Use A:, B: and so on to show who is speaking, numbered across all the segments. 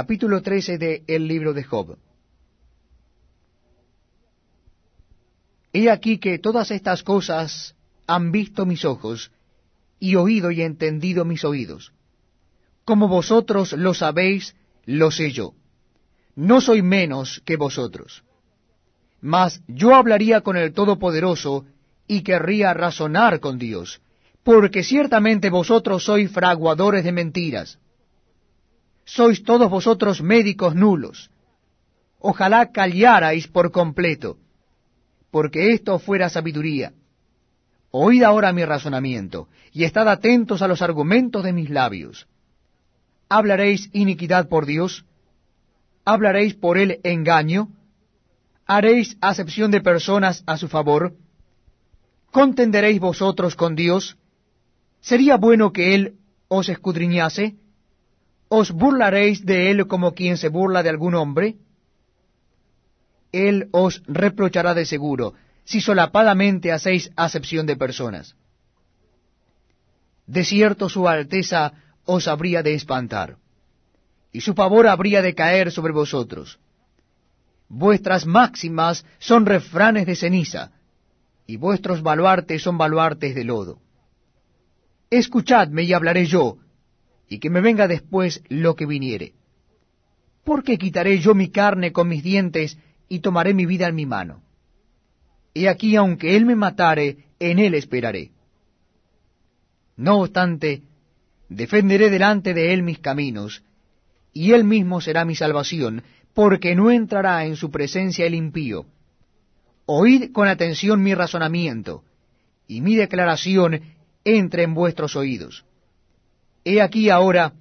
A: capítulo 13 de el libro de Job. He aquí que todas estas cosas han visto mis ojos, y oído y entendido mis oídos. Como vosotros lo sabéis, lo sé yo. No soy menos que vosotros. Mas yo hablaría con el Todopoderoso, y querría razonar con Dios, porque ciertamente vosotros sois fraguadores de mentiras. Sois todos vosotros médicos nulos. Ojalá callarais por completo, porque esto fuera sabiduría. Oíd ahora mi razonamiento, y estad atentos a los argumentos de mis labios. ¿Hablaréis iniquidad por Dios? ¿Hablaréis por él engaño? ¿Haréis acepción de personas a su favor? ¿Contenderéis vosotros con Dios? ¿Sería bueno que Él os escudriñase? ¿Os burlaréis de Él como quien se burla de algún hombre? Él os reprochará de seguro, si solapadamente hacéis acepción de personas. De cierto su alteza os habría de espantar, y su favor habría de caer sobre vosotros. Vuestras máximas son refranes de ceniza, y vuestros baluartes son baluartes de lodo. Escuchadme y hablaré yo, y que me venga después lo que viniere. ¿Por qué quitaré yo mi carne con mis dientes y tomaré mi vida en mi mano? He aquí, aunque él me matare, en él esperaré. No obstante, defenderé delante de él mis caminos, y él mismo será mi salvación, porque no entrará en su presencia el impío. Oíd con atención mi razonamiento, y mi declaración entre en vuestros oídos. He aquí ahora,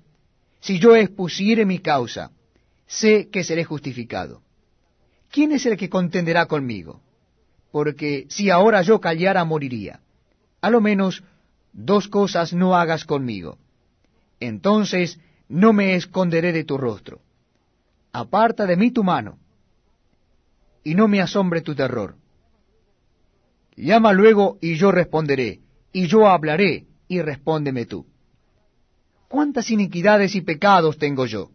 A: si yo expusiere mi causa, sé que seré justificado. ¿Quién es el que contenderá conmigo? Porque si ahora yo callara, moriría. A lo menos dos cosas no hagas conmigo. Entonces no me esconderé de tu rostro. Aparta de mí tu mano, y no me asombre tu terror. Llama luego y yo responderé y yo hablaré, y respóndeme tú. ¿Cuántas iniquidades y pecados tengo yo?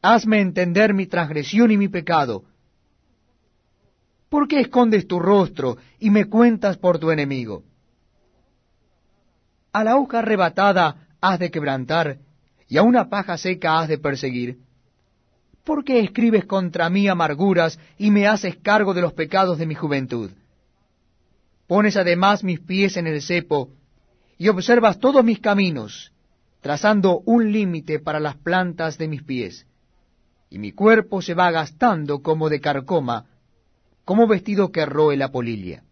A: Hazme entender mi transgresión y mi pecado. ¿Por qué escondes tu rostro y me cuentas por tu enemigo? A la hoja arrebatada has de quebrantar, y a una paja seca has de perseguir. ¿Por qué escribes contra mí amarguras y me haces cargo de los pecados de mi juventud? Pones además mis pies en el cepo, y observas todos mis caminos, trazando un límite para las plantas de mis pies. Y mi cuerpo se va gastando como de carcoma, como vestido que roe la polilla.